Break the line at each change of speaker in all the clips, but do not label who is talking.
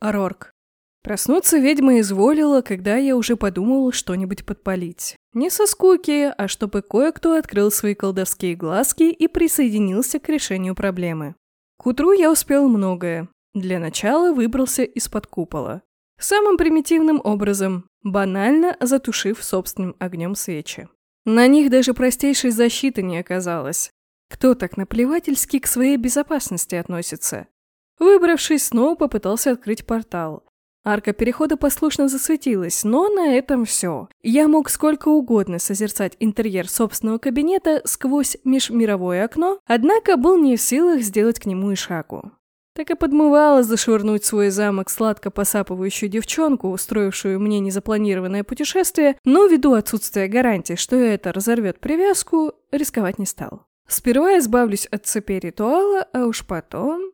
Рорк. Проснуться ведьма изволила, когда я уже подумал что-нибудь подпалить. Не со скуки, а чтобы кое-кто открыл свои колдовские глазки и присоединился к решению проблемы. К утру я успел многое. Для начала выбрался из-под купола. Самым примитивным образом, банально затушив собственным огнем свечи. На них даже простейшей защиты не оказалось. Кто так наплевательски к своей безопасности относится? Выбравшись, снова попытался открыть портал. Арка перехода послушно засветилась, но на этом все. Я мог сколько угодно созерцать интерьер собственного кабинета сквозь межмировое окно, однако был не в силах сделать к нему и шагу. Так и подмывало зашвырнуть свой замок сладко посапывающую девчонку, устроившую мне незапланированное путешествие, но ввиду отсутствия гарантии, что это разорвет привязку, рисковать не стал. Сперва избавлюсь от цепи ритуала, а уж потом...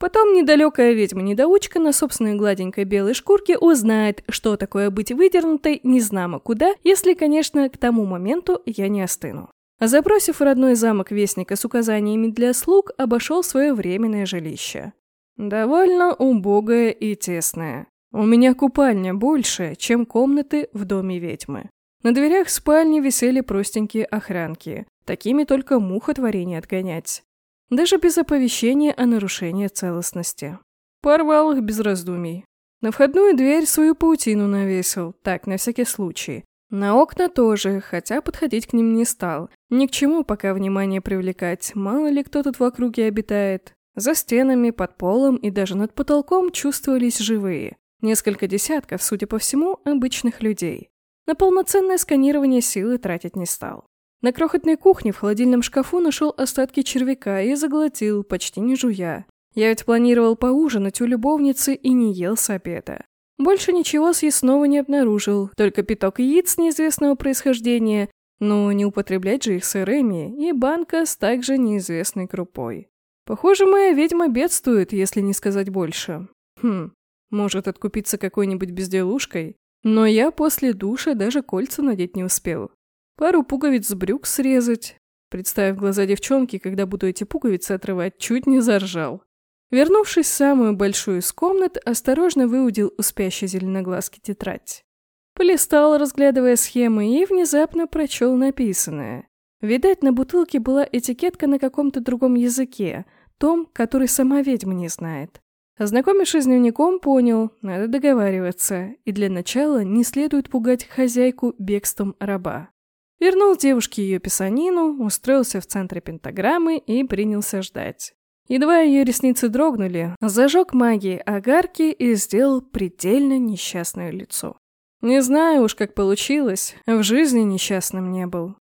Потом недалекая ведьма-недоучка на собственной гладенькой белой шкурке узнает, что такое быть выдернутой незнамо куда, если, конечно, к тому моменту я не остыну. Забросив родной замок Вестника с указаниями для слуг, обошел свое временное жилище. Довольно убогое и тесное. У меня купальня больше, чем комнаты в доме ведьмы. На дверях спальни висели простенькие охранки. Такими только мухотворение отгонять даже без оповещения о нарушении целостности. Порвал их без раздумий. На входную дверь свою паутину навесил, так, на всякий случай. На окна тоже, хотя подходить к ним не стал. Ни к чему пока внимание привлекать, мало ли кто тут в округе обитает. За стенами, под полом и даже над потолком чувствовались живые. Несколько десятков, судя по всему, обычных людей. На полноценное сканирование силы тратить не стал. На крохотной кухне в холодильном шкафу нашел остатки червяка и заглотил, почти не жуя. Я ведь планировал поужинать у любовницы и не ел с обеда. Больше ничего съестного не обнаружил, только пяток яиц неизвестного происхождения, но не употреблять же их сырыми, и банка с также неизвестной крупой. Похоже, моя ведьма бедствует, если не сказать больше. Хм, может откупиться какой-нибудь безделушкой? Но я после душа даже кольца надеть не успел. Пару пуговиц с брюк срезать. Представив глаза девчонки, когда буду эти пуговицы отрывать, чуть не заржал. Вернувшись в самую большую из комнат, осторожно выудил у спящей зеленоглазки тетрадь. Полистал, разглядывая схемы, и внезапно прочел написанное. Видать, на бутылке была этикетка на каком-то другом языке, том, который сама ведьма не знает. Ознакомившись с дневником, понял, надо договариваться, и для начала не следует пугать хозяйку бегством раба. Вернул девушке ее писанину, устроился в центре пентаграммы и принялся ждать. Едва ее ресницы дрогнули, зажег магией огарки и сделал предельно несчастное лицо. Не знаю уж, как получилось, в жизни несчастным не был.